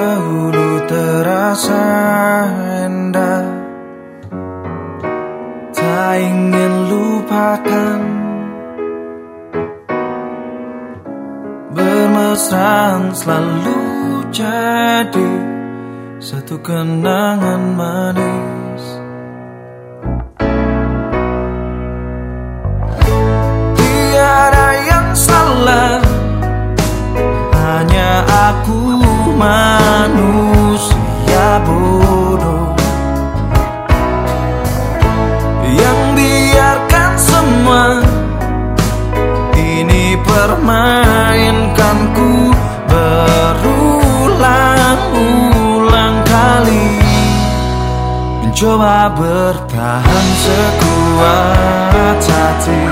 Dahulu terasa indah. Tak ingin lupakan Bermesraan selalu jadi Satu kenangan manis Ini permainkanku Berulang-ulang kali. Mencoba bertahan sekuat hati.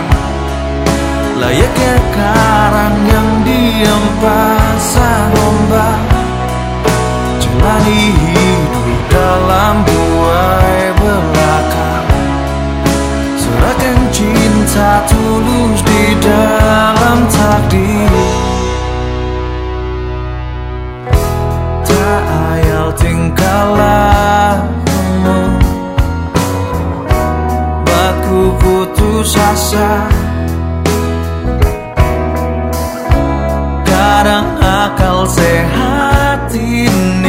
Layaknya karang yang diam pasang ombak Jalani putus asa Kadang akal sehat ini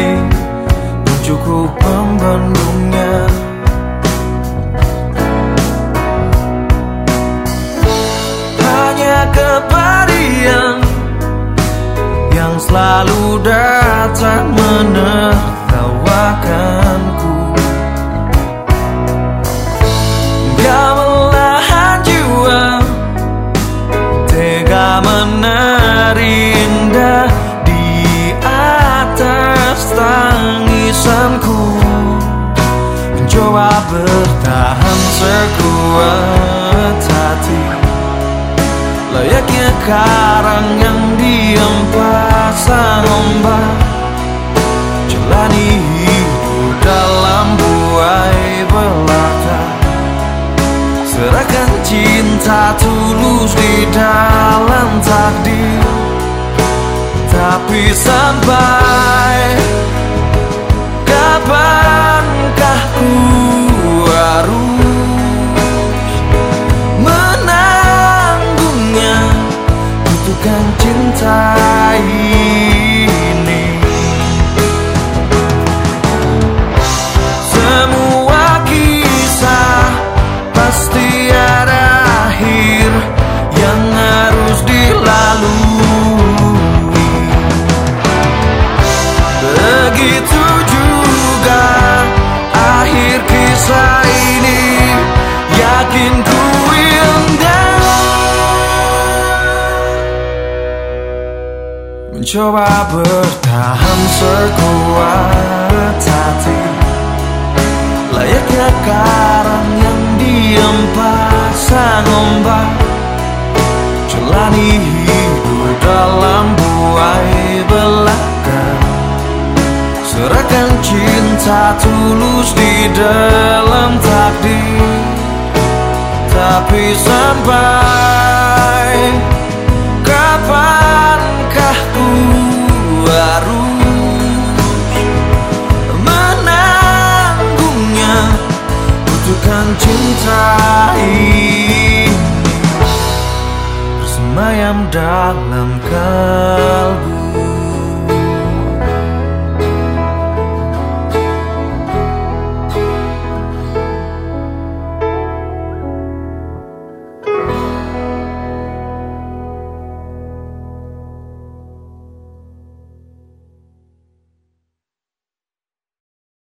Mencoba bertahan sekuat hati. Layaknya karang yang diam pasang ombak. Jalani hidup dalam buai belaka Serahkan cinta tulus di dalam takdir. Tapi sampai Butuhkan cinta ini Semua kisah pasti ada akhir yang harus dilalui. Begitu juga akhir kisah ini, yakin Mencoba bertahan sekuat hati. Layaknya karang yang diam pasang ombak Jalani hidup dalam buai belaka. Serahkan cinta tulus di dalam takdir. Tapi sampai diam dalam kalbu.